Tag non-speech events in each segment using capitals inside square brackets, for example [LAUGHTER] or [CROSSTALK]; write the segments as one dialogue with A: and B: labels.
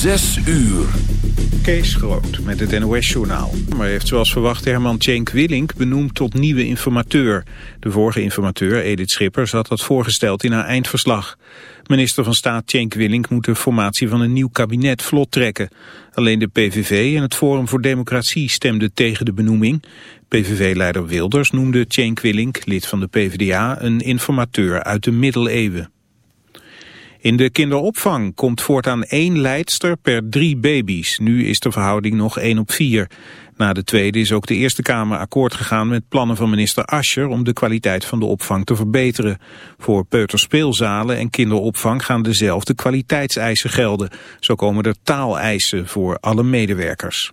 A: Zes uur.
B: Kees Groot met het NOS-journaal. Maar heeft zoals verwacht Herman Tjenk Willink benoemd tot nieuwe informateur. De vorige informateur, Edith Schippers, had dat voorgesteld in haar eindverslag. Minister van Staat Tjenk Willink moet de formatie van een nieuw kabinet vlot trekken. Alleen de PVV en het Forum voor Democratie stemden tegen de benoeming. PVV-leider Wilders noemde Tjenk Willink, lid van de PvdA, een informateur uit de middeleeuwen. In de kinderopvang komt voortaan één leidster per drie baby's. Nu is de verhouding nog één op vier. Na de tweede is ook de Eerste Kamer akkoord gegaan met plannen van minister Ascher om de kwaliteit van de opvang te verbeteren. Voor peuterspeelzalen en kinderopvang gaan dezelfde kwaliteitseisen gelden. Zo komen er taaleisen voor alle medewerkers.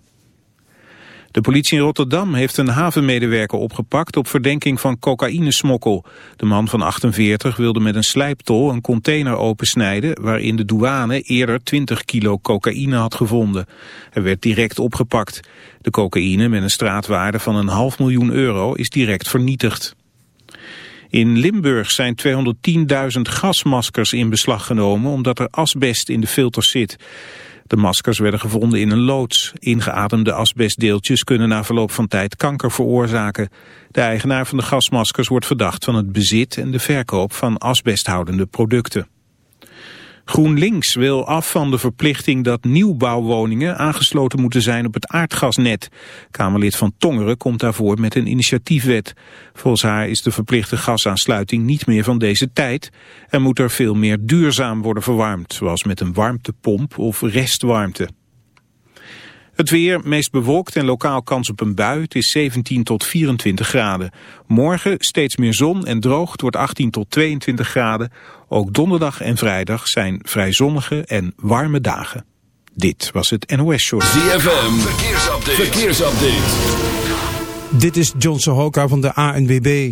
B: De politie in Rotterdam heeft een havenmedewerker opgepakt op verdenking van cocaïnesmokkel. De man van 48 wilde met een slijptol een container opensnijden waarin de douane eerder 20 kilo cocaïne had gevonden. Hij werd direct opgepakt. De cocaïne met een straatwaarde van een half miljoen euro is direct vernietigd. In Limburg zijn 210.000 gasmaskers in beslag genomen omdat er asbest in de filters zit. De maskers werden gevonden in een loods. Ingeademde asbestdeeltjes kunnen na verloop van tijd kanker veroorzaken. De eigenaar van de gasmaskers wordt verdacht van het bezit en de verkoop van asbesthoudende producten. GroenLinks wil af van de verplichting dat nieuwbouwwoningen aangesloten moeten zijn op het aardgasnet. Kamerlid van Tongeren komt daarvoor met een initiatiefwet. Volgens haar is de verplichte gasaansluiting niet meer van deze tijd en moet er veel meer duurzaam worden verwarmd, zoals met een warmtepomp of restwarmte. Het weer, meest bewolkt en lokaal kans op een bui. Het is 17 tot 24 graden. Morgen steeds meer zon en droog. Het wordt 18 tot 22 graden. Ook donderdag en vrijdag zijn vrij zonnige en warme dagen. Dit was het NOS Show.
A: ZFM, verkeersupdate. verkeersupdate.
C: Dit is John Sohoka van de ANWB.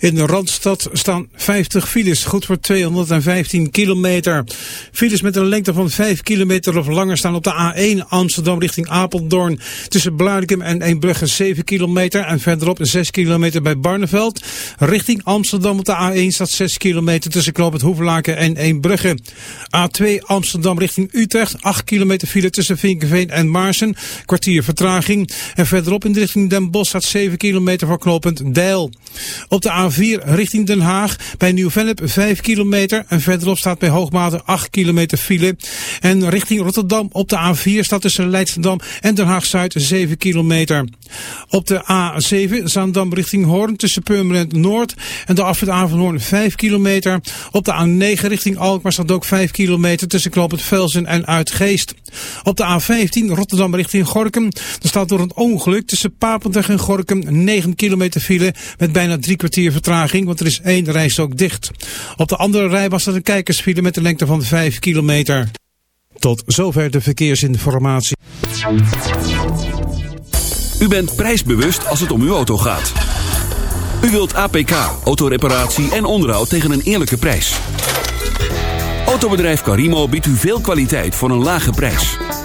C: In de Randstad staan 50 files, goed voor 215 kilometer. Files met een lengte van 5 kilometer of langer staan op de A1 Amsterdam richting Apeldoorn. Tussen Bluidikum en Eembrugge 7 kilometer en verderop 6 kilometer bij Barneveld. Richting Amsterdam op de A1 staat 6 kilometer tussen Knoop het en Eembrugge. A2 Amsterdam richting Utrecht, 8 kilometer file tussen Vinkenveen en Maarsen. Kwartier vertraging. En verderop in de richting Den Bosch staat 7 kilometer voor knooppunt Deil. Op de A4 richting Den Haag bij Nieuw-Vennep 5 kilometer en verderop staat bij Hoogmate 8 kilometer file. En richting Rotterdam op de A4 staat tussen Leidschendam en Den Haag-Zuid 7 kilometer. Op de A7 Zaandam richting Hoorn tussen Purmerend Noord en de afrit Avanhoorn 5 kilometer. Op de A9 richting Alkmaar staat ook 5 kilometer tussen Knoopend Velsen en Uitgeest. Op de A15 Rotterdam richting Gorkum. Er staat door een ongeluk tussen Papendrecht en Gorkum 9 kilometer file met bijna drie kwartier vertraging, want er is één rijstok dicht. Op de andere rij was er een kijkersfile met een lengte van 5 kilometer. Tot zover de verkeersinformatie.
A: U bent prijsbewust als het om uw auto gaat. U wilt APK, autoreparatie en onderhoud tegen een eerlijke prijs. Autobedrijf Carimo biedt u veel kwaliteit voor een lage prijs.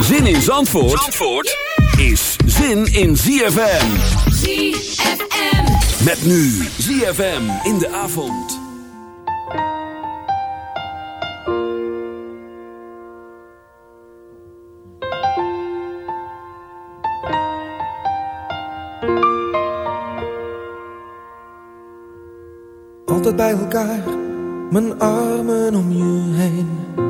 A: Zin in Zandvoort, Zandvoort is zin in ZFM.
D: ZFM.
A: Met nu ZFM in de avond.
E: Altijd bij elkaar, mijn armen om je heen.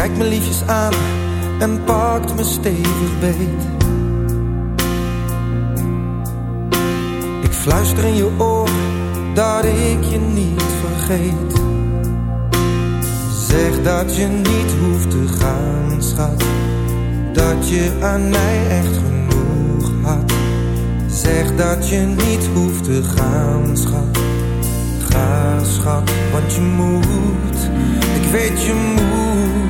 E: Je kijkt me liefjes aan en pakt me stevig beet. Ik fluister in je oor dat ik je niet vergeet. Zeg dat je niet hoeft te gaan, schat. Dat je aan mij echt genoeg had. Zeg dat je niet hoeft te gaan, schat. Ga, schat, want je moet. Ik weet je moet.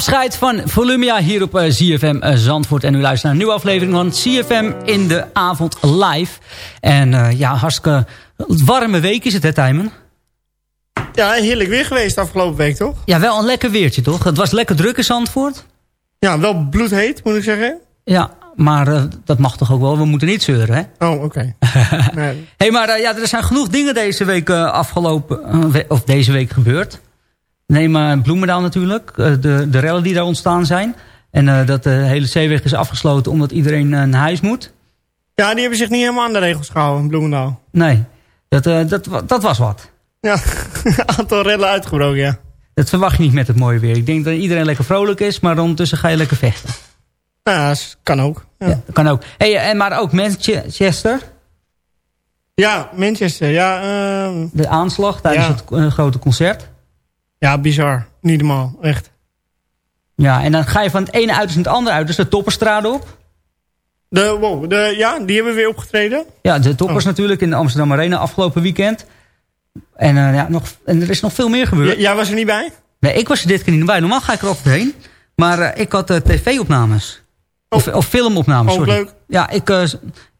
D: Afscheid van Volumia hier op eh, ZFM eh, Zandvoort. En u luistert naar een nieuwe aflevering van CFM in de avond live. En eh, ja, hartstikke warme week is het hè Tijmen?
F: Ja, heerlijk weer geweest afgelopen week, toch?
D: Ja, wel een lekker weertje toch? Het was lekker druk in Zandvoort.
F: Ja, wel bloedheet, moet ik zeggen.
D: Ja, maar eh, dat mag toch ook wel. We moeten niet zeuren hè?
F: Oh, oké. [LAUGHS] nee.
D: hey, maar eh, ja, er zijn genoeg dingen deze week eh, afgelopen, eh, of deze week gebeurd. Neem uh, Bloemendaal natuurlijk, eh, de, de rellen die daar ontstaan zijn. En eh, dat de hele zeeweg is afgesloten omdat iedereen eh, naar huis moet.
F: Ja, die hebben zich niet helemaal aan de regels gehouden in Bloemendaal.
D: Nee, dat, eh, dat, dat was wat.
F: Ja, [LAUGHS] aantal rellen uitgebroken, ja.
D: Dat verwacht je niet met het mooie weer. Ik denk dat iedereen lekker vrolijk is, maar ondertussen ga je lekker vechten.
F: Ja, s- kan ook. Ja,
D: Ja,
F: ja.
D: dat kan ook. Hey, en maar ook Manchester,
F: Manchester, ja. ehm,
D: de aanslag tijdens
F: Ja.
D: het eh, grote concert.
F: Ja, bizar. Niet normaal, echt.
D: Ja, en dan ga je van het ene uiterste naar het andere uit. Dus de Topperstraat op.
F: De, wow, de, ja, die hebben weer opgetreden.
D: Ja, de Toppers oh. natuurlijk in de Amsterdam Arena afgelopen weekend. En, uh, ja, nog, en er is nog veel meer gebeurd.
F: jij was er niet bij?
D: Nee, ik was er dit keer niet bij. Normaal ga ik er altijd heen. Maar uh, ik had uh, tv-opnames. Oh. Of, of filmopnames,
F: oh, leuk.
D: Ja, ik,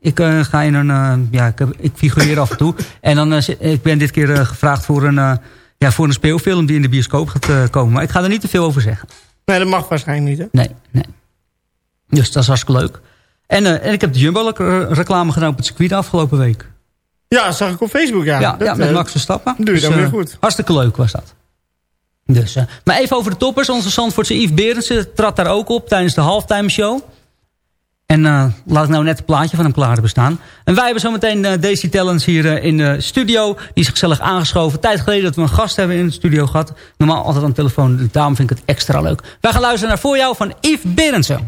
D: ik ga in een... ja, ik, ik figureer af en toe. En dan, ik ben dit keer gevraagd voor een, ja, voor een speelfilm die in de bioscoop gaat komen. Maar ik ga er niet te veel over zeggen.
F: Nee, dat mag waarschijnlijk niet, hè?
D: Nee, nee. Dus dat is hartstikke leuk. En, uh, en ik heb de Jumbo-reclame gedaan op het circuit de afgelopen week.
F: Ja, zag ik op Facebook, ja.
D: Ja, dat, ja met uh, Max Verstappen.
F: Doe je dus, dan weer goed.
D: Hartstikke leuk was dat. Dus, maar even over de toppers. Onze Zandvoortse Yves Berendsen trad daar ook op tijdens de halftime show. En uh, laat ik nou net het plaatje van hem klaar bestaan. En wij hebben zometeen uh, Daisy Talents hier uh, in de studio. Die is gezellig aangeschoven. Tijd geleden dat we een gast hebben in de studio gehad. Normaal altijd aan de telefoon. Daarom vind ik het extra leuk. Wij gaan luisteren naar Voor jou van Yves Berendsen.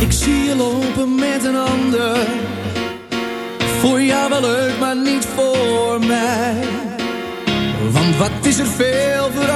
G: Ik zie je lopen met een ander. Voor jou wel leuk, maar niet voor mij. Want wat is er veel veranderd?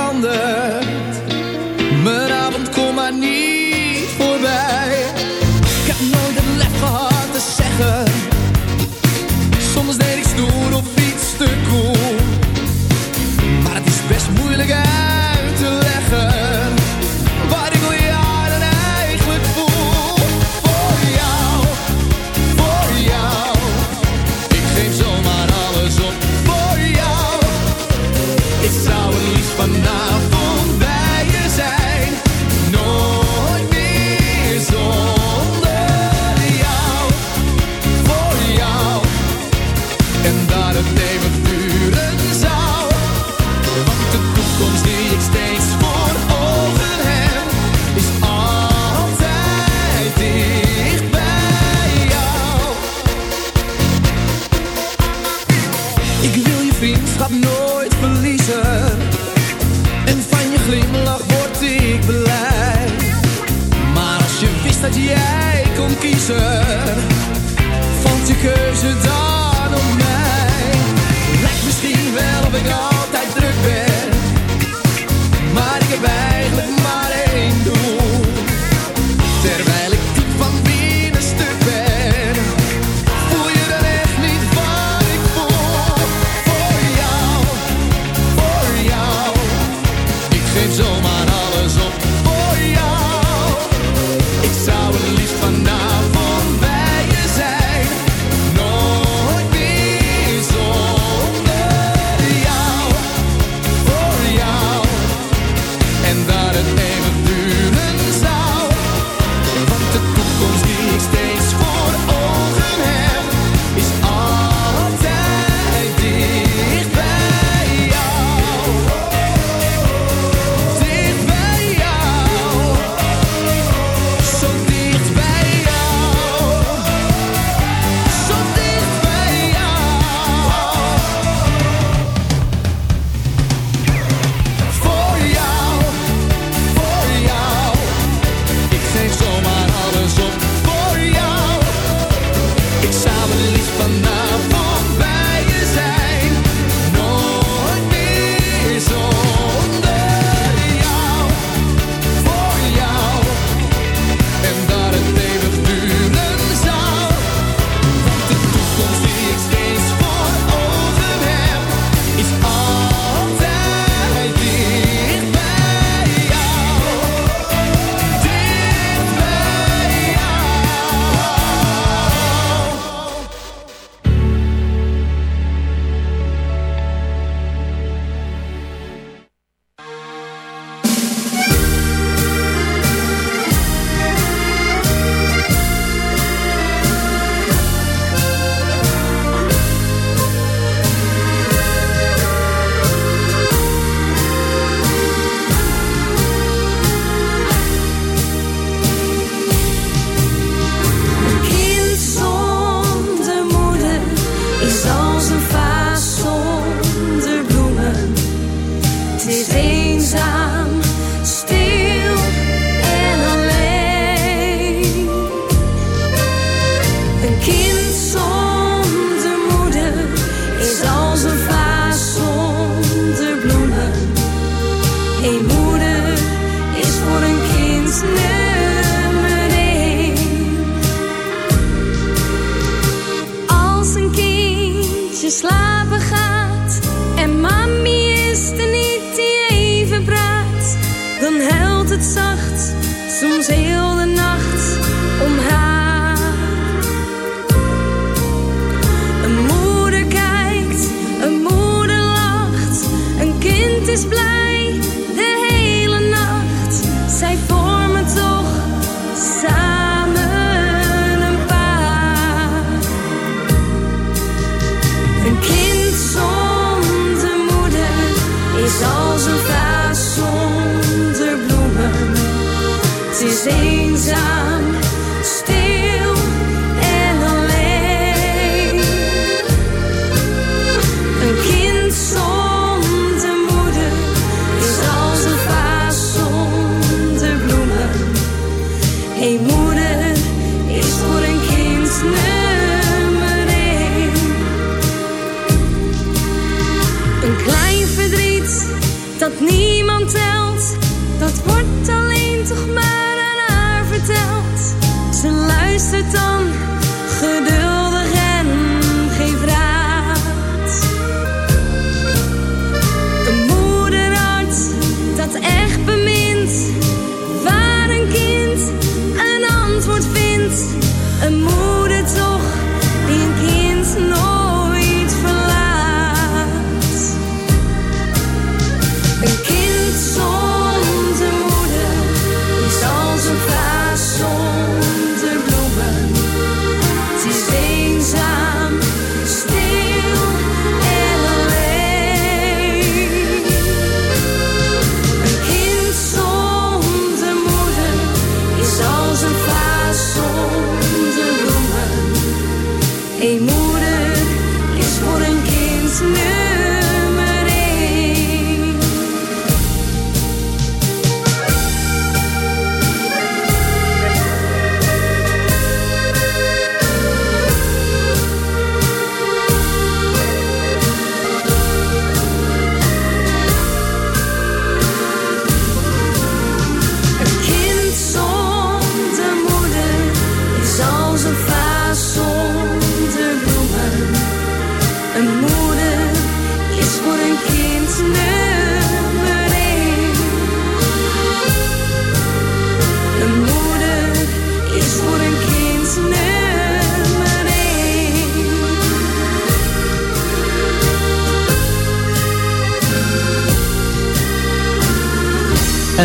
G: Amen.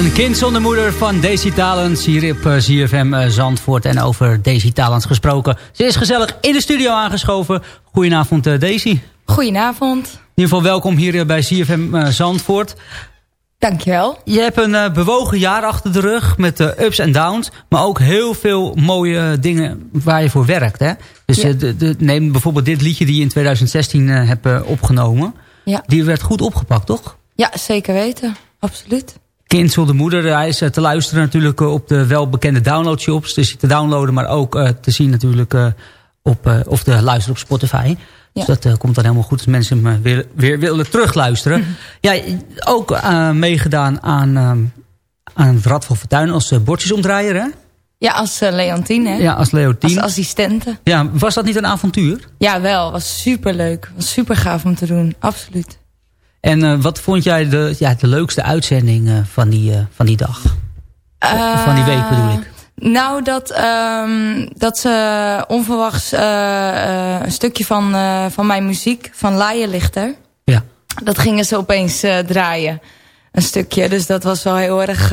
H: Een kind zonder moeder
D: van Daisy Talens hier op eh, ZFM eh, Zandvoort. En over Daisy Talens gesproken. Ze is gezellig in de studio aangeschoven. Goedenavond eh, Daisy.
I: Goedenavond.
D: In ieder geval welkom hier eh, bij ZFM eh, Zandvoort.
I: Dankjewel.
D: Je hebt een eh, bewogen jaar achter de rug met eh, ups en downs. Maar ook heel veel mooie dingen waar je voor werkt. Hè? Dus
I: Ja.
D: eh, de, de, neem bijvoorbeeld dit liedje die je in 2016 eh hebt eh, opgenomen.
I: Ja.
D: Die werd goed opgepakt, toch?
I: Ja, zeker weten. Absoluut.
D: Kind zonder moeder. Hij is eh, te luisteren natuurlijk eh, op de welbekende downloadshops. Dus te downloaden, maar ook eh, te zien natuurlijk op, of te luisteren op Spotify. Dus
I: Ja.
D: dat komt dan helemaal goed als mensen hem weer, weer willen terugluisteren. Ja, ook meegedaan aan, eh, aan het Rad van Fortuin als bordjesomdraaier, hè?
I: Ja, als uh, Leontine, hè?
D: Ja, als Leontine.
I: Als assistente.
D: Ja, was dat niet een avontuur?
I: Ja, wel. Was superleuk. Was super gaaf om te doen. Absoluut.
D: En uh, wat vond jij de, ja, de leukste uitzending uh, van, die, uh, van die dag? Van die week bedoel ik.
I: Nou, dat, um, dat ze onverwachts een stukje van, van mijn muziek, van Laaienlichter...
D: Ja.
I: dat gingen ze opeens draaien. Een stukje. Dus dat was wel heel erg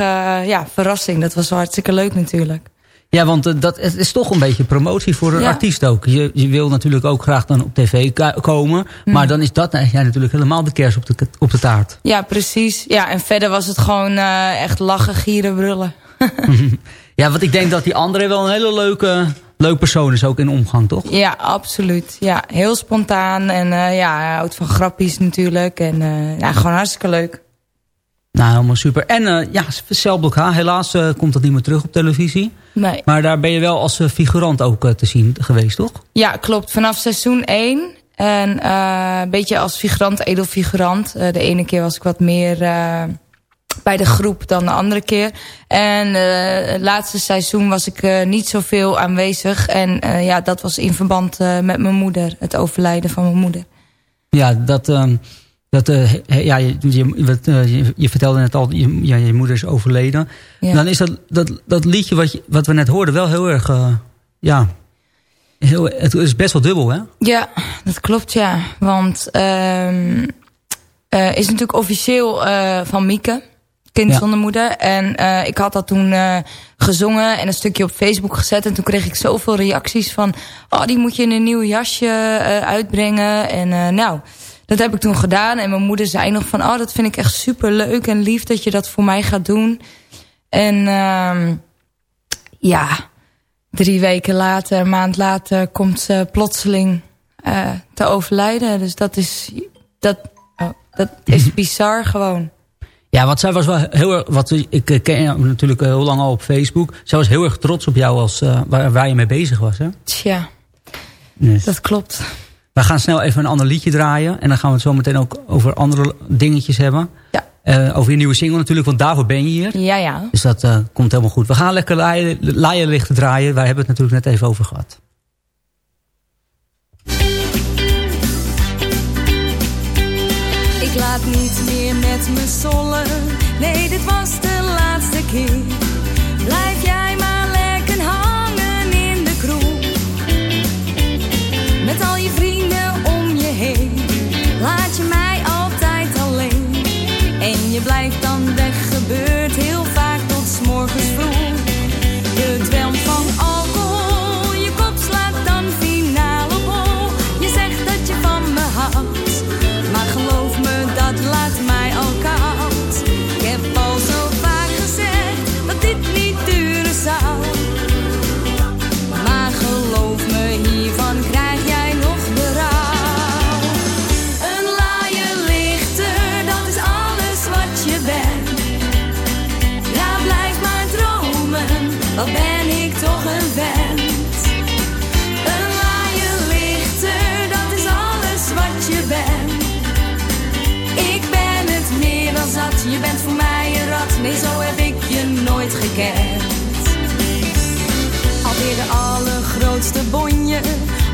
I: ja, verrassing. Dat was wel hartstikke leuk natuurlijk.
D: Ja, want uh, dat het is toch een beetje promotie voor een ja. artiest ook. Je, je wil natuurlijk ook graag dan op tv komen. Mm. Maar dan is dat ja, natuurlijk helemaal de kers op de, op de taart.
I: Ja, precies. Ja, en verder was het gewoon uh, echt lachen, gieren, brullen. [LAUGHS] [LAUGHS]
D: ja, want ik denk dat die andere wel een hele leuke, leuk persoon is ook in omgang, toch?
I: Ja, absoluut. Ja, heel spontaan. En uh, ja, houdt van grappies natuurlijk. En ja, gewoon hartstikke leuk.
D: Nou, helemaal super. En uh, ja, Celblok H, helaas uh, komt dat niet meer terug op televisie.
I: Nee.
D: Maar daar ben je wel als uh, figurant ook te zien geweest, toch?
I: Ja, klopt. Vanaf seizoen 1. En een beetje als figurant, edelfigurant. de ene keer was ik wat meer bij de groep dan de andere keer. En het laatste seizoen was ik niet zoveel aanwezig. En ja, dat was in verband met mijn moeder. Het overlijden van mijn moeder.
D: Ja, dat... Dat, ja, je, je, je, vertelde net al, je, ja, je moeder is overleden. Ja. Dan is dat, dat, dat liedje wat, je, wat we net hoorden wel heel erg... ja, heel, het is best wel dubbel, hè?
I: Ja, dat klopt, ja. Want um, is natuurlijk officieel van Mieke kind ja. zonder moeder. En ik had dat toen gezongen en een stukje op Facebook gezet. En toen kreeg ik zoveel reacties van... oh, die moet je in een nieuw jasje uitbrengen. En nou, dat heb ik toen gedaan. En mijn moeder zei nog van... oh, dat vind ik echt super leuk en lief dat je dat voor mij gaat doen. En uh, ja, drie weken later, een maand later... komt ze plotseling te overlijden. Dus dat is... Dat, oh, dat is [LAUGHS] bizar gewoon.
D: Ja, want zij was wel heel erg... Wat, ik eh, ken je natuurlijk heel lang al op Facebook. Zij was heel erg trots op jou als, uh, waar, waar je mee bezig was, hè?
I: Tja, dat klopt.
D: We gaan snel even een ander liedje draaien. En dan gaan we het zo meteen ook over andere dingetjes hebben.
I: Ja.
D: Uh, over je nieuwe single natuurlijk, want daarvoor ben je hier.
I: Ja, ja.
D: Dus dat uh, komt helemaal goed. We gaan lekker laaien, laaien lichten draaien. Wij hebben het natuurlijk net even over gehad.
H: Ik laat niet meer met me zollen. Nee, dit was de laatste keer. Blijf jij maar lekker hangen in de kroeg. Met al je vrienden je blijft dan weg, gebeurt heel vaak tot s morgens vroeg. Nee, zo heb ik je nooit gekend. Alweer de allergrootste bonje,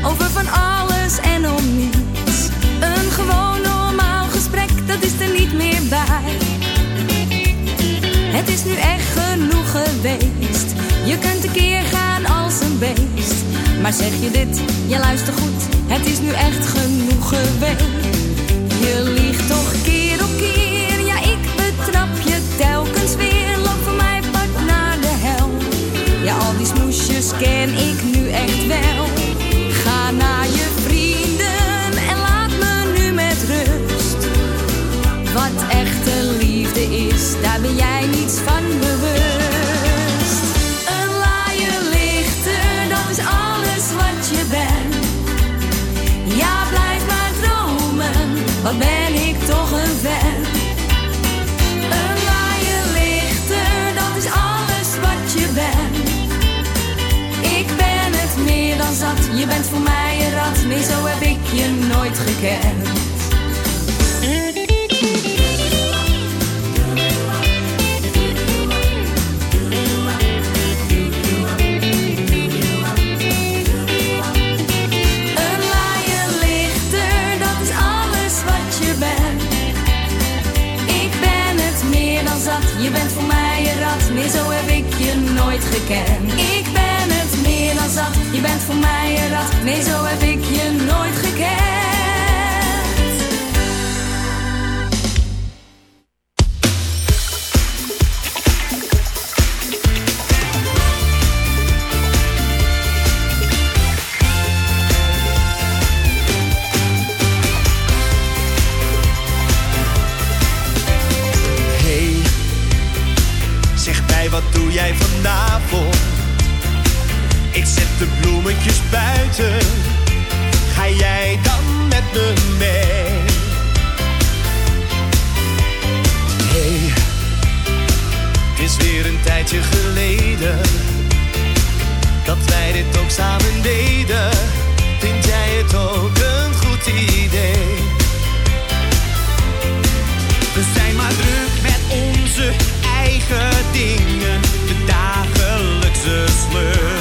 H: over van alles en om niets. Een gewoon normaal gesprek, dat is er niet meer bij. Het is nu echt genoeg geweest. Je kunt een keer gaan als een beest. Maar zeg je dit, ja luister goed, het is nu echt genoeg geweest. Je liegt toch keer, smoesjes ken ik nu echt wel. Je bent voor mij een rat. Nee, zo heb ik je nooit gekend. Een laaie lichter, dat is alles wat je bent. Ik ben het meer dan zat, je bent voor mij een rat. Nee, zo heb ik je nooit gekend. Je bent voor mij een rat. Nee, zo heb ik je
J: bloemetjes buiten. Ga jij dan met me mee? Hey, het is weer een tijdje geleden dat wij dit ook samen deden. Vind jij het ook een goed idee? We zijn maar druk met onze eigen dingen, de dagelijkse sleur.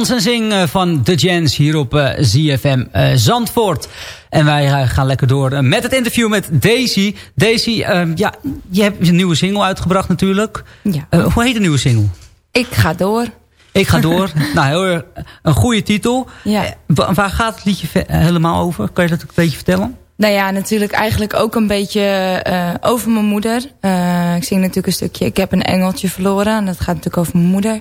D: Dans en zing van The Jens hier op uh, ZFM uh, Zandvoort. En wij uh, gaan lekker door met het interview met Daisy. Daisy, ehm, ja, je hebt een nieuwe single uitgebracht natuurlijk.
I: Ja.
D: hoe heet de nieuwe single?
I: Ik ga door.
D: Ik ga door. [LAUGHS] nou, heel, een goede titel.
I: Ja.
D: waar gaat het liedje helemaal over? Kan je dat een beetje vertellen?
I: Nou ja, natuurlijk eigenlijk ook een beetje uh, over mijn moeder. Uh, ik zing natuurlijk een stukje Ik heb een engeltje verloren. En dat gaat natuurlijk over mijn moeder.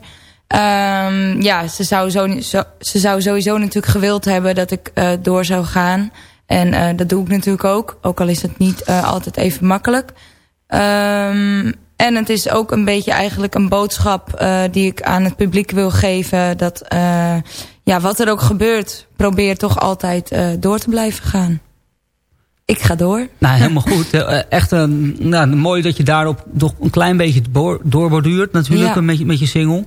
I: Um, ja, ze zou, zo, zo, ze zou sowieso natuurlijk gewild hebben dat ik uh, door zou gaan. En dat doe ik natuurlijk ook. Ook al is het niet altijd even makkelijk. Um, en het is ook een beetje eigenlijk een boodschap die ik aan het publiek wil geven. Dat ja, wat er ook gebeurt, probeer toch altijd door te blijven gaan. Ik ga door.
D: Nou, [LAUGHS] helemaal goed. Echt een, nou, mooi dat je daarop toch een klein beetje doorborduurt natuurlijk ja. met, je, met je single.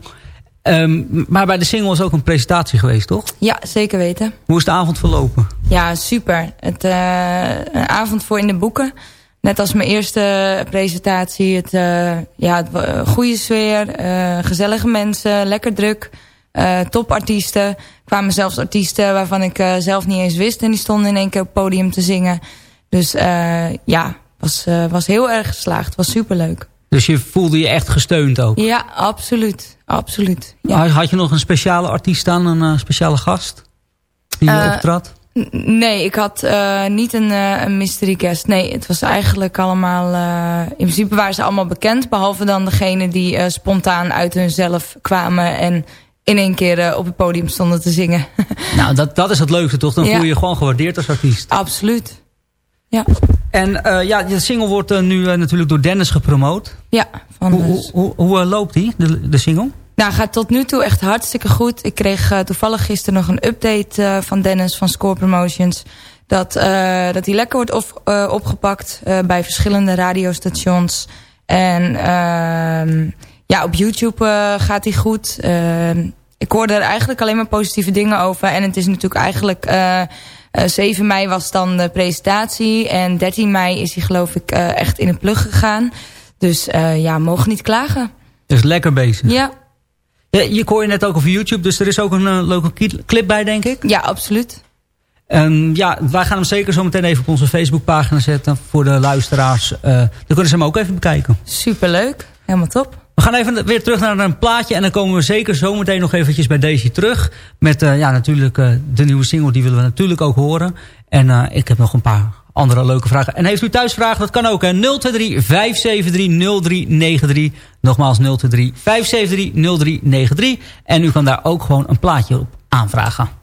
D: Um, maar bij de single is ook een presentatie geweest, toch?
I: Ja, zeker weten.
D: Hoe is de avond verlopen?
I: Ja, super. Het, uh, een avond voor in de boeken. Net als mijn eerste presentatie. Het, uh, ja, het, goede sfeer, uh, gezellige mensen, lekker druk. topartiesten. kwamen zelfs artiesten waarvan ik zelf niet eens wist. En die stonden in één keer op het podium te zingen. Dus ja, was, was heel erg geslaagd. Was superleuk.
D: Dus je voelde je echt gesteund ook?
I: Ja, absoluut. Absoluut ja.
D: Had je nog een speciale artiest staan, een uh, speciale gast die je uh, optrad?
I: Nee, ik had uh, niet een, een, mystery guest. Nee, het was eigenlijk allemaal... in principe waren ze allemaal bekend. Behalve dan degene die spontaan uit hunzelf kwamen... en in één keer op het podium stonden te zingen. [LAUGHS]
D: nou, dat, dat is het leukste toch? Dan ja. voel je je gewoon gewaardeerd als artiest.
I: Absoluut. Ja.
D: En uh, ja, de single wordt uh, nu uh, natuurlijk door Dennis gepromoot.
I: Ja. Van
D: hoe hoe, hoe, hoe loopt die, de, de single?
I: Nou, gaat tot nu toe echt hartstikke goed. Ik kreeg toevallig gisteren nog een update van Dennis van Score Promotions. Dat, dat die lekker wordt op, opgepakt bij verschillende radiostations. En ehm, ja, op YouTube gaat hij goed. Ehm, ik hoorde er eigenlijk alleen maar positieve dingen over. En het is natuurlijk eigenlijk... Uh, 7 mei was dan de presentatie. En 13 mei is hij geloof ik uh, echt in een plug gegaan. Dus uh, ja, mogen niet klagen.
D: Dus lekker bezig.
I: Ja.
D: Je hoor je net ook over YouTube. Dus er is ook een leuke clip bij denk ik.
I: Ja, absoluut.
D: Um, ja, wij gaan hem zeker zo meteen even op onze Facebookpagina zetten. Voor de luisteraars. dan kunnen ze hem ook even bekijken.
I: Superleuk. Helemaal top.
D: We gaan even weer terug naar een plaatje. En dan komen we zeker zometeen nog eventjes bij Daisy terug. Met uh, ja, natuurlijk uh, de nieuwe single. Die willen we natuurlijk ook horen. En ik heb nog een paar andere leuke vragen. En heeft u thuis vragen? Dat kan ook. 023 573 0393. Nogmaals 023 573 0393. En u kan daar ook gewoon een plaatje op aanvragen.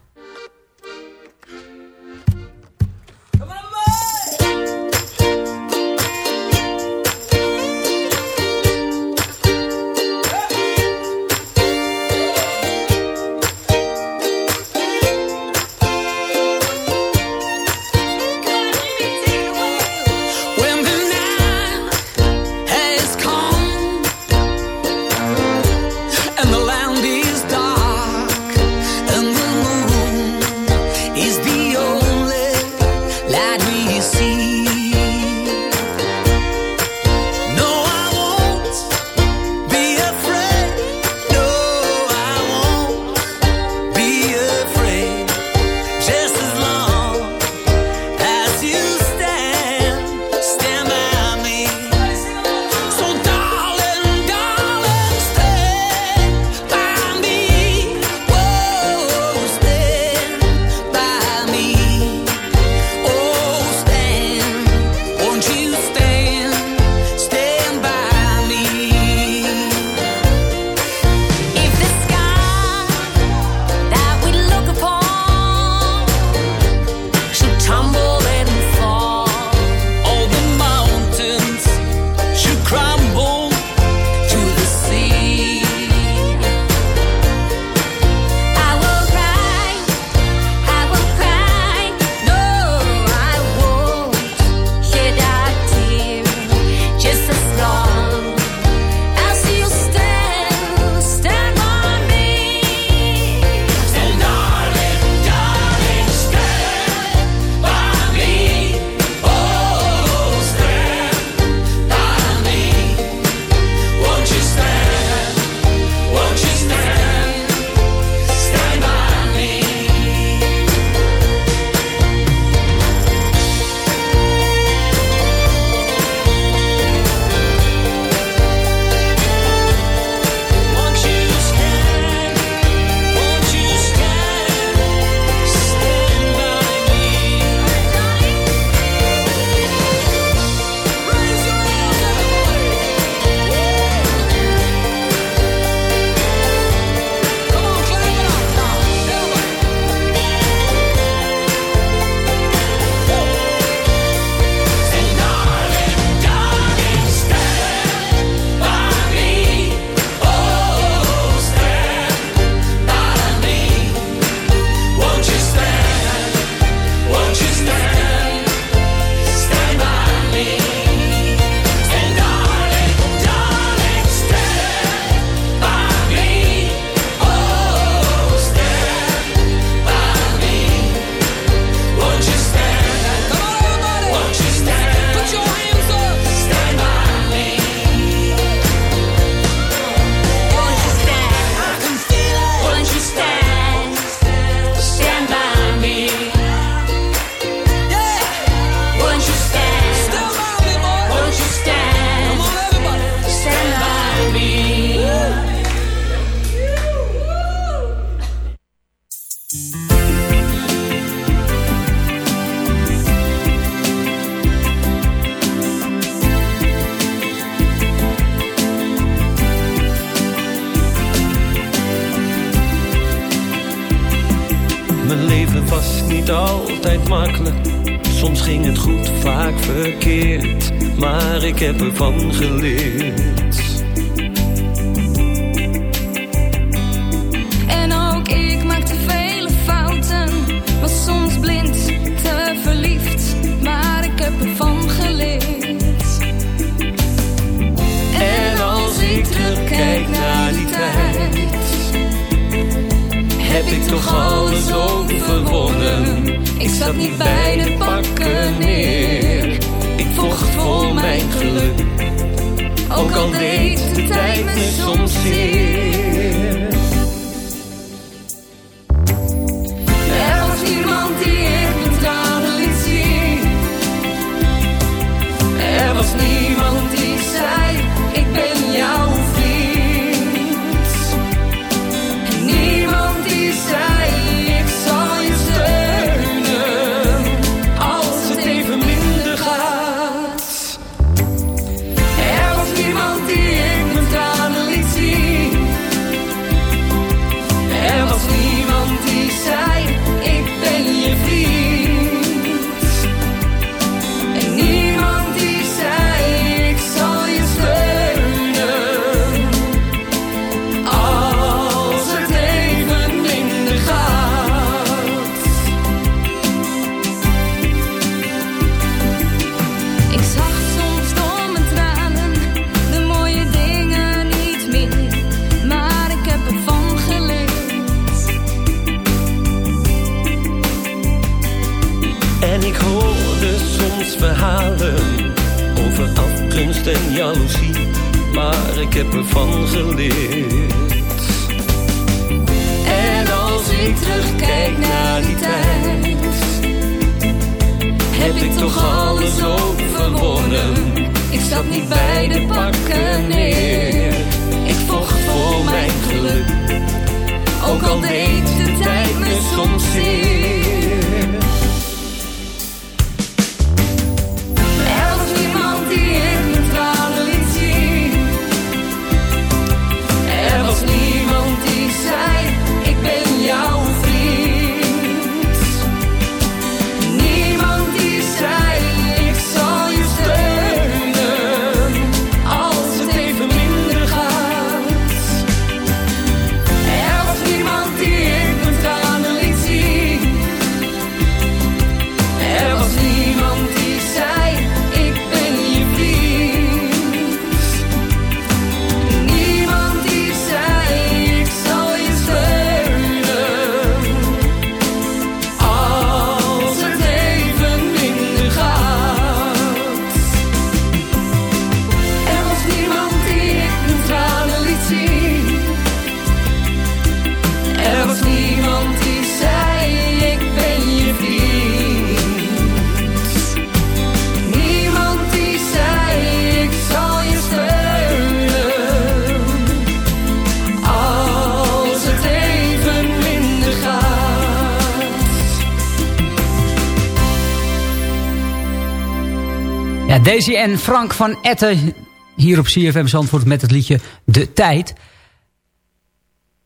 D: Daisy en Frank van Etten hier op CFM Zandvoort met het liedje De Tijd.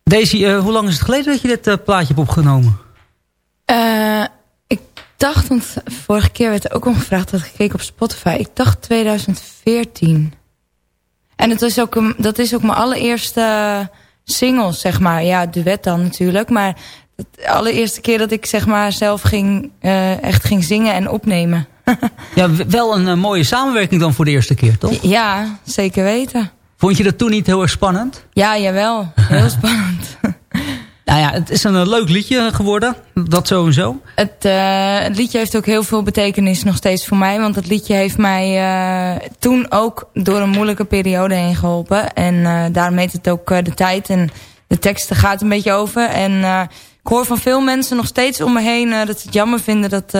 D: Daisy, eh, hoe lang is het geleden dat je dit eh, plaatje hebt opgenomen?
I: Eh, ik dacht, want vorige keer werd er ook om gevraagd dat ik keek op Spotify. Ik dacht 2014. En het is ook, dat is ook mijn allereerste single, zeg maar. Ja, duet dan natuurlijk. Maar de allereerste keer dat ik zeg maar zelf ging, echt ging zingen en opnemen. [LAUGHS]
D: Ja, wel een eh, mooie samenwerking dan voor de eerste keer, toch?
I: Ja, zeker weten.
D: Vond je dat toen niet heel erg spannend?
I: Ja, jawel. Heel [LAUGHS] spannend.
D: Nou ja, het is een eh, leuk liedje geworden. Dat sowieso.
I: Het, eh, het liedje heeft ook heel veel betekenis nog steeds voor mij. Want het liedje heeft mij toen ook door een moeilijke periode heen geholpen. En daarom heet het ook De Tijd. En de teksten gaat een beetje over. En ik hoor van veel mensen nog steeds om me heen dat ze het jammer vinden dat,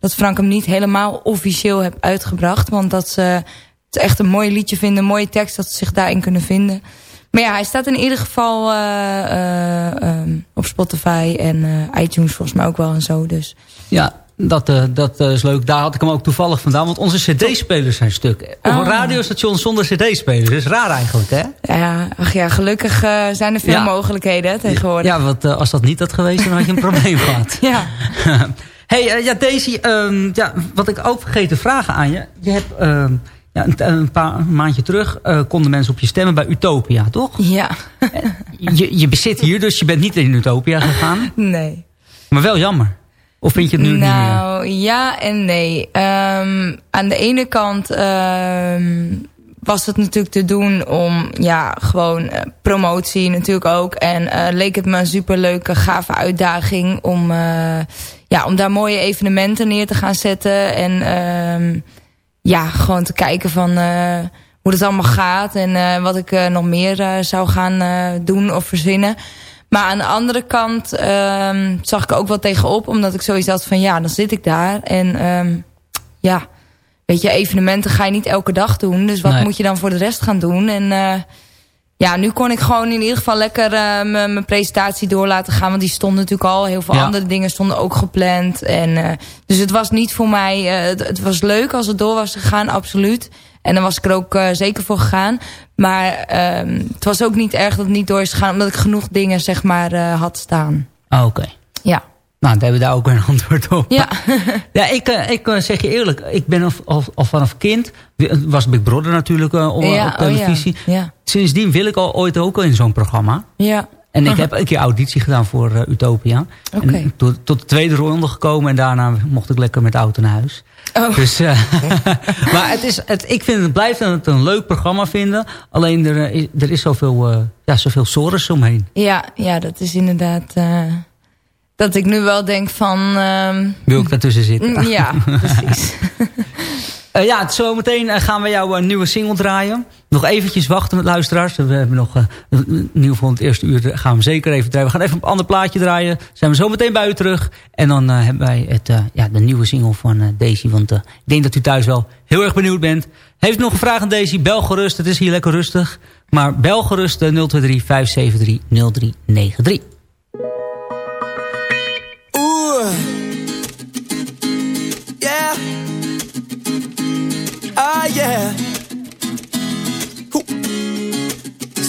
I: dat Frank hem niet helemaal officieel heeft uitgebracht. Want dat ze het echt een mooi liedje vinden, een mooie tekst, dat ze zich daarin kunnen vinden. Maar ja, hij staat in ieder geval eh, eh, ehm, op Spotify en eh, iTunes volgens mij ook wel en zo. Dus
D: Ja, Dat, uh, dat uh, is leuk. Daar had ik hem ook toevallig vandaan. Want onze cd-spelers zijn stuk. Oh. Een radiostation zonder cd-spelers. Dat is raar eigenlijk, hè?
I: Ja, ach ja gelukkig uh, zijn er veel ja. mogelijkheden tegenwoordig.
D: Ja, want als dat niet had geweest, dan had je een probleem [LAUGHS] gehad.
I: Ja. [LAUGHS]
D: hey, ja, Daisy, um, ja, wat ik ook vergeten te vragen aan je. Je hebt... Um, ja, een, een, paar een maandje terug uh, konden mensen op je stemmen bij Utopia, toch?
I: Ja.
D: je, je bezit hier, dus je bent niet in Utopia gegaan?
I: Nee.
D: Maar wel jammer. Of vind je het nu
I: nou,
D: niet meer?
I: Nou, ja en nee. Um, aan de ene kant um, was het natuurlijk te doen om ja, gewoon uh, promotie natuurlijk ook. En uh, leek het me een superleuke, gave uitdaging om, uh, ja, om daar mooie evenementen neer te gaan zetten. En um, ja, gewoon te kijken van hoe het allemaal gaat en wat ik nog meer zou gaan doen of verzinnen. Maar aan de andere kant um, zag ik ook wel tegenop. Omdat ik zoiets had van ja, dan zit ik daar. En um, ja, weet je, evenementen ga je niet elke dag doen. Dus wat nee. moet je dan voor de rest gaan doen? En uh, ja, nu kon ik gewoon in ieder geval lekker uh, mijn presentatie door laten gaan. Want die stond natuurlijk al. Heel veel ja. andere dingen stonden ook gepland. En, uh, dus het was niet voor mij... Het, het, was leuk als het door was gegaan, absoluut. En dan was ik er ook uh, zeker voor gegaan. Maar um, het was ook niet erg dat het niet door is gegaan... omdat ik genoeg dingen zeg maar uh, had staan.
D: Oh, Oké. Okay.
I: Ja.
D: Nou, daar hebben we daar ook een [LAUGHS] antwoord op.
I: Ja, [LAUGHS]
D: ja ik, uh, ik zeg je eerlijk. Ik ben al, al, al vanaf kind... was Big Brother natuurlijk uh, op,
I: ja,
D: op televisie.
I: Oh ja, ja.
D: Sindsdien wil ik al ooit ook al in zo'n programma.
I: Ja.
D: En ik [LAUGHS] heb een keer auditie gedaan voor uh, Utopia.
I: Okay.
D: En tot, tot de tweede ronde gekomen. En daarna mocht ik lekker met de auto naar huis.
I: Oh.
D: Dus, uh, maar het is, het, ik vind het, blijf het een leuk programma vinden. Alleen er, is, er is zoveel, uh, ja, zoveel sores omheen.
I: Ja, ja, dat is inderdaad... Dat ik nu wel denk van... Uh,
D: Wil ik daartussen zitten?
I: Ja, [LAUGHS] precies.
D: Uh, [LAUGHS] ja, zometeen uh, gaan we jouw uh, nieuwe single draaien. Nog eventjes wachten met luisteraars. We hebben nog, in ieder geval het eerste uur gaan we zeker even draaien. We gaan even een ander plaatje draaien. Zijn we zometeen bij u terug. En dan hebben wij het, ja, de nieuwe single van Daisy. Want ik denk dat u thuis wel heel erg benieuwd bent. Heeft u nog een vraag aan Daisy? Bel gerust. Het is hier lekker rustig. Maar bel gerust 023 573 0393.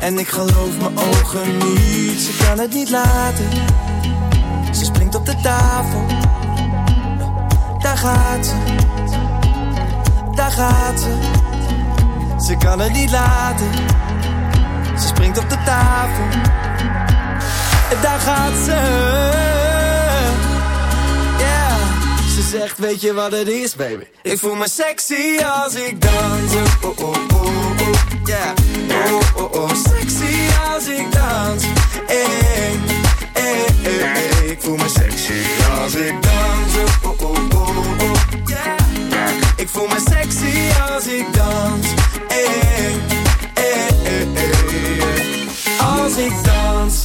K: En ik geloof mijn ogen niet, ze kan het niet laten. Ze springt op de tafel, daar gaat ze, daar gaat ze. Ze kan het niet laten, ze springt op de tafel, daar gaat ze. Ze zegt, weet je wat het is, baby? Ik voel me sexy als ik dans. Oh, oh, oh, yeah. Oh, oh, oh, sexy als ik dans. Hey, hey, hey, hey. Ik voel me sexy als ik dans. Oh, oh, oh, oh, yeah. Ik voel me sexy als ik dans. Hey, hey, hey, hey. Als ik dans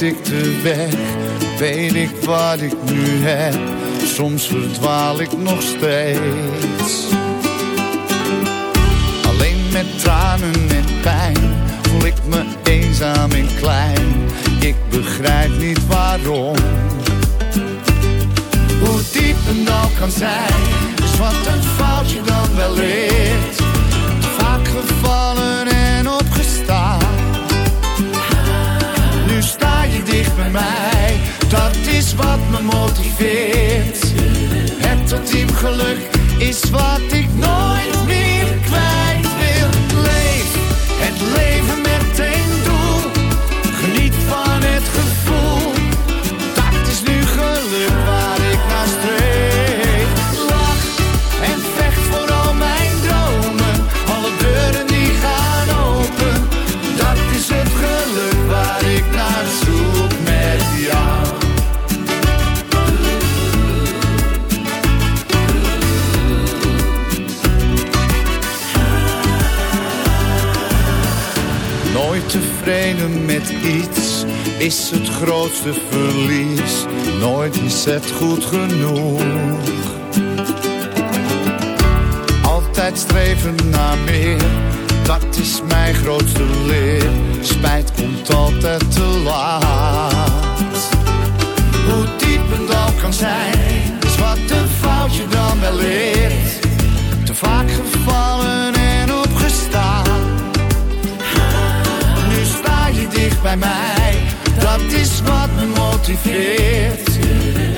L: Weet ik de weg, weet ik wat ik nu heb. Soms verdwaal ik nog steeds. Alleen met tranen en pijn voel ik me eenzaam en klein. Ik begrijp niet waarom. Hoe diep een dal kan zijn, is wat een foutje dan wel leert. Vaak gevallen bij mij. Dat is wat me motiveert. Het ultiem geluk is wat ik nooit meer kwijt wil. Leef het leven met iets is het grootste verlies. Nooit is het goed genoeg. Altijd streven naar meer, dat is mijn grootste leer. Spijt komt altijd te laat. Hoe diep een dal kan zijn, is wat een foutje dan wel leert. Te vaak gevallen bij mij, dat is wat me motiveert.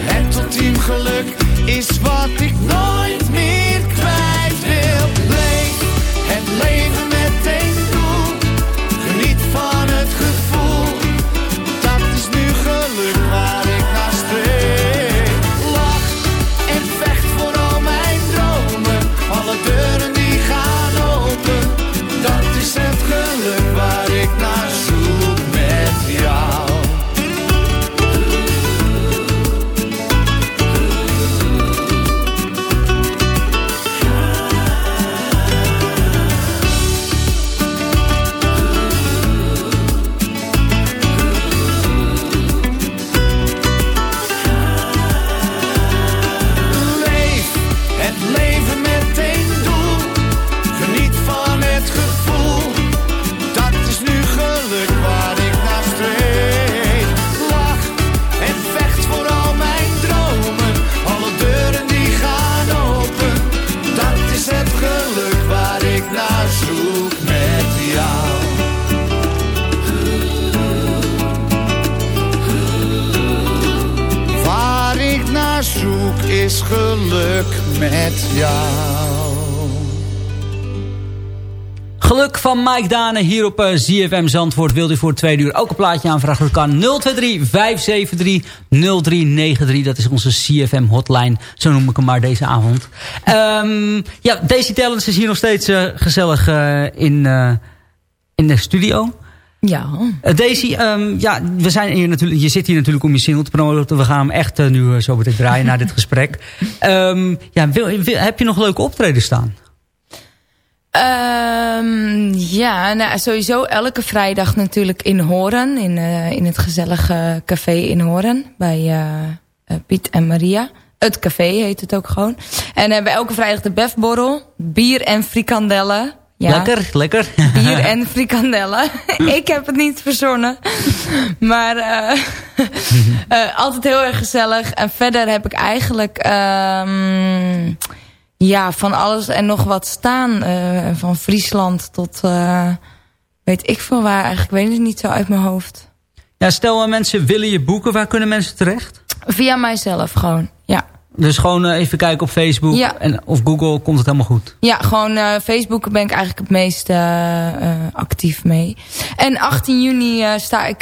L: Het ultiem geluk is wat ik nooit meer kwijt wil. Leef het leven met met jou. Geluk
D: van Mike Dane hier op eh, ZFM Zandvoort. Wilt u voor tweede uur ook een plaatje aanvragen? Dat kan 023 573 0393. Dat is onze CFM hotline. Zo noem ik hem maar deze avond. Ehm, ja, Daisy Talents is hier nog steeds eh, gezellig eh, in, eh, in de studio.
I: Ja.
D: Eh, Daisy, ehm, ja, we zijn hier natuurlijk, je zit hier natuurlijk om je single te promoten. We gaan hem echt eh, nu eh, zo meteen draaien na dit [LAUGHS] gesprek. Ehm, ja, wil, wil- heb je nog leuke optreden staan?
I: Ehm, ja, nou, sowieso elke vrijdag natuurlijk in Horen. In, uh, in het gezellige café in Horen. Bij uh, Piet en Maria. Het café heet het ook gewoon. En hebben elke vrijdag de befborrel. Bier en frikandellen.
D: Ja. Lekker, lekker.
I: Bier [LAUGHS] en frikandellen. ik heb het niet verzonnen. Maar uh, uh, [LAUGHS] altijd heel erg gezellig. En verder heb ik eigenlijk... Um, ja, van alles en nog wat staan. Uh, van Friesland tot weet ik veel waar. Eigenlijk weet ik het niet zo uit mijn hoofd.
D: Ja, stel mensen willen je boeken. Waar kunnen mensen terecht?
I: Via mijzelf gewoon.
D: Dus gewoon uh, even kijken op Facebook
I: ja.
D: en, of Google komt het helemaal goed?
I: Ja, gewoon uh, Facebook ben ik eigenlijk het meest uh, actief mee. En 18 juni sta ik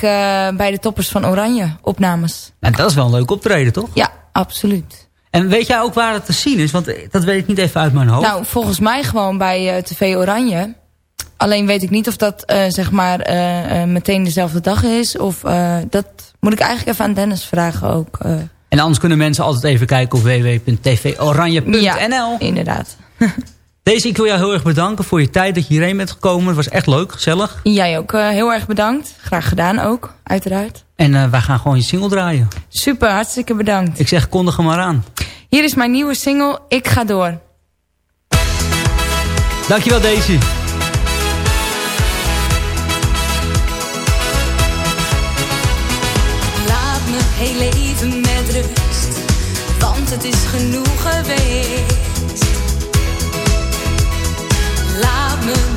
I: bij de toppers van Oranje, opnames.
D: En dat is wel een leuk optreden, toch?
I: Ja, absoluut.
D: En weet jij ook waar het te zien is? Want dat weet ik niet even uit mijn hoofd.
I: Nou, volgens mij gewoon bij TV Oranje. Alleen weet ik niet of dat zeg maar meteen dezelfde dag is. Of dat moet ik eigenlijk even aan Dennis vragen ook.
D: En anders kunnen mensen altijd even kijken op www.tvoranje.nl.
I: Ja, inderdaad. [LAUGHS]
D: Deze, ik wil jou heel erg bedanken voor je tijd dat je hierheen bent gekomen. Het was echt leuk, gezellig.
I: Jij ook uh, heel erg bedankt. Graag gedaan ook, uiteraard.
D: En uh, wij gaan gewoon je single draaien.
I: Super, hartstikke bedankt.
D: Ik zeg, kondig hem maar aan.
I: Hier is mijn nieuwe single, Ik Ga Door.
D: Dankjewel Daisy.
H: Laat me heel even want het is genoeg geweest. Laat me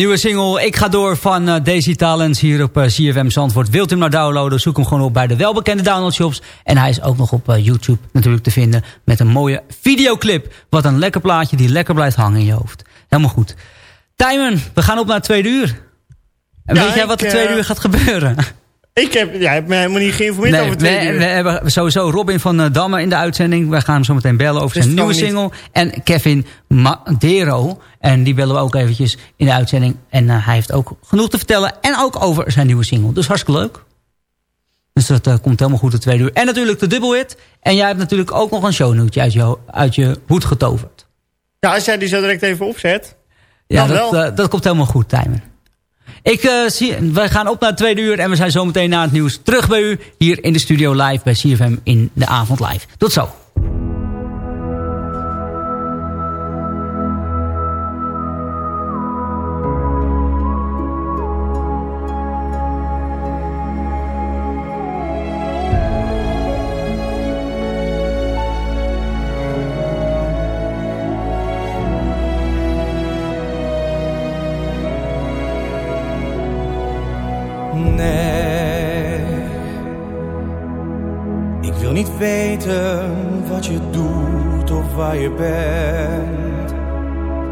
D: nieuwe single Ik Ga Door van uh, Daisy Talents hier op uh, CFM Zandvoort. Wilt u hem nou downloaden, zoek hem gewoon op bij de welbekende downloadshops. En hij is ook nog op uh, YouTube natuurlijk te vinden met een mooie videoclip. Wat een lekker plaatje die lekker blijft hangen in je hoofd. Helemaal goed. Tijmen, we gaan op naar het tweede uur. En
F: Ja,
D: weet jij wat de tweede
F: eh,
D: uur gaat gebeuren?
F: Ik heb, ja, heb me helemaal niet geïnformeerd
D: Nee,
F: over twee
D: we,
F: uur.
D: we hebben sowieso Robin van eh, Damme in de uitzending. We gaan hem zo meteen bellen over zijn nieuwe single. En Kevin Madero. En die bellen we ook eventjes in de uitzending. En eh, hij heeft ook genoeg te vertellen. En ook over zijn nieuwe single. Dus hartstikke leuk. Dus dat eh, komt helemaal goed de tweede uur. En natuurlijk de dubbelhit. En jij hebt natuurlijk ook nog een shownootje uit je, uit je hoed getoverd.
F: Ja, als jij die zo direct even opzet.
D: Ja, dat, dat komt helemaal goed, Tijmen. Ik, eh, zie, wij gaan op naar het tweede uur en we zijn zometeen na het nieuws terug bij u. Hier in de studio live bij CFM in de avond live. Tot zo.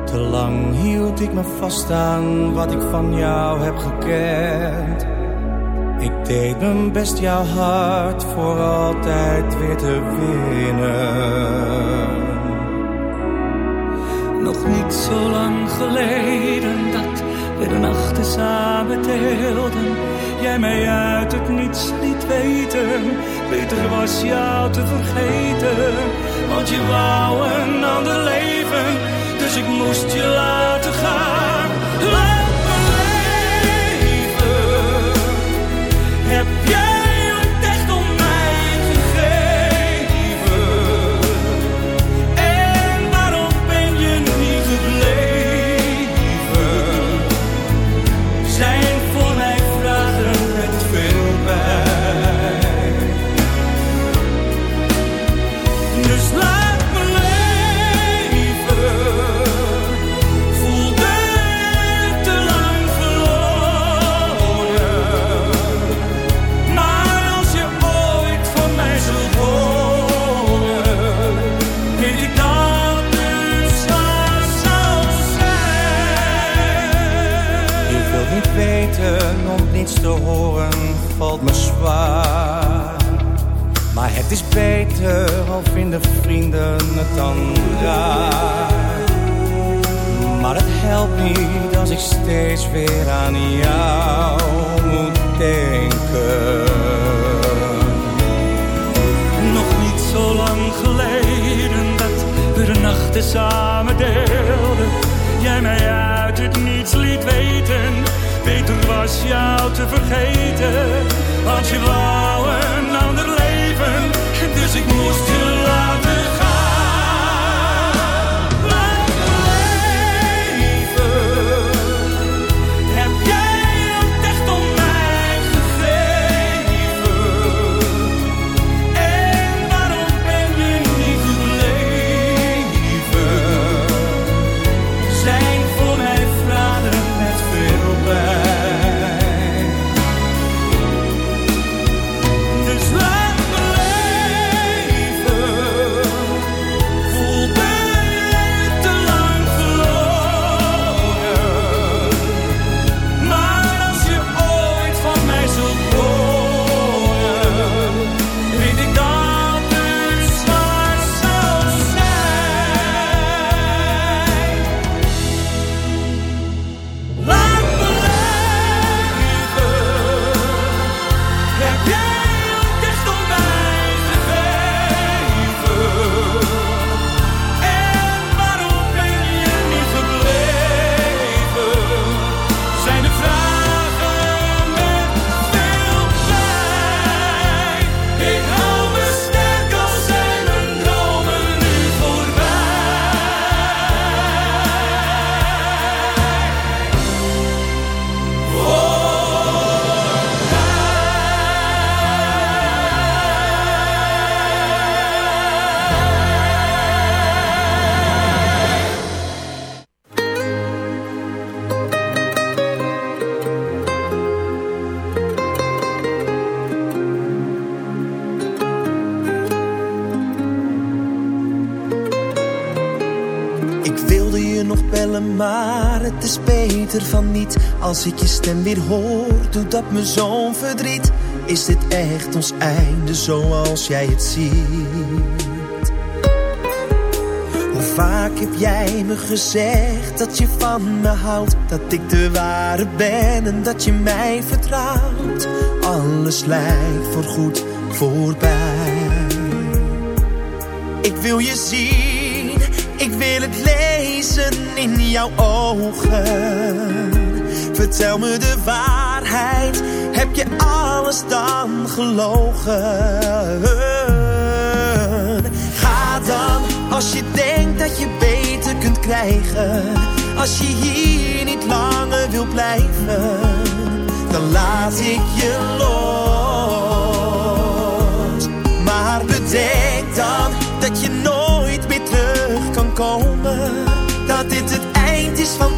M: Te lang hield ik me vast aan wat ik van jou heb gekend. Ik deed mijn best jouw hart voor altijd weer te winnen.
N: Nog niet zo lang geleden dat we de nachten samen deelden. Jij mij uit het niets liet weten. Beter was jou te vergeten. Want je wou een ander leven. Dus ik moest je laten gaan. Laat me leven. Heb jij om
M: niets te horen, valt me zwaar. Maar het is beter, al vinden vrienden het dan raar. Maar het helpt niet als ik steeds weer aan jou moet denken.
N: Nog niet zo lang geleden dat we de nachten samen deelden. Jij mij uit het niets liet weten. Beter was jou te vergeten. Want je wou een ander leven. Dus ik moest je laten Als ik je
K: stem weer hoor, doet dat me zo'n verdriet. is dit echt ons einde zoals jij het ziet? Hoe vaak heb jij me gezegd dat je van me houdt, dat ik de ware ben en dat je mij vertrouwt? Alles lijkt voorgoed voorbij. Ik wil je zien, ik wil het lezen in jouw ogen. Vertel me de waarheid, heb je alles dan gelogen? Ga dan, als je denkt dat je beter kunt krijgen. Als je hier niet langer wil blijven, dan laat ik je los. Maar bedenk dan dat je nooit meer terug kan komen. Dat dit het eind is van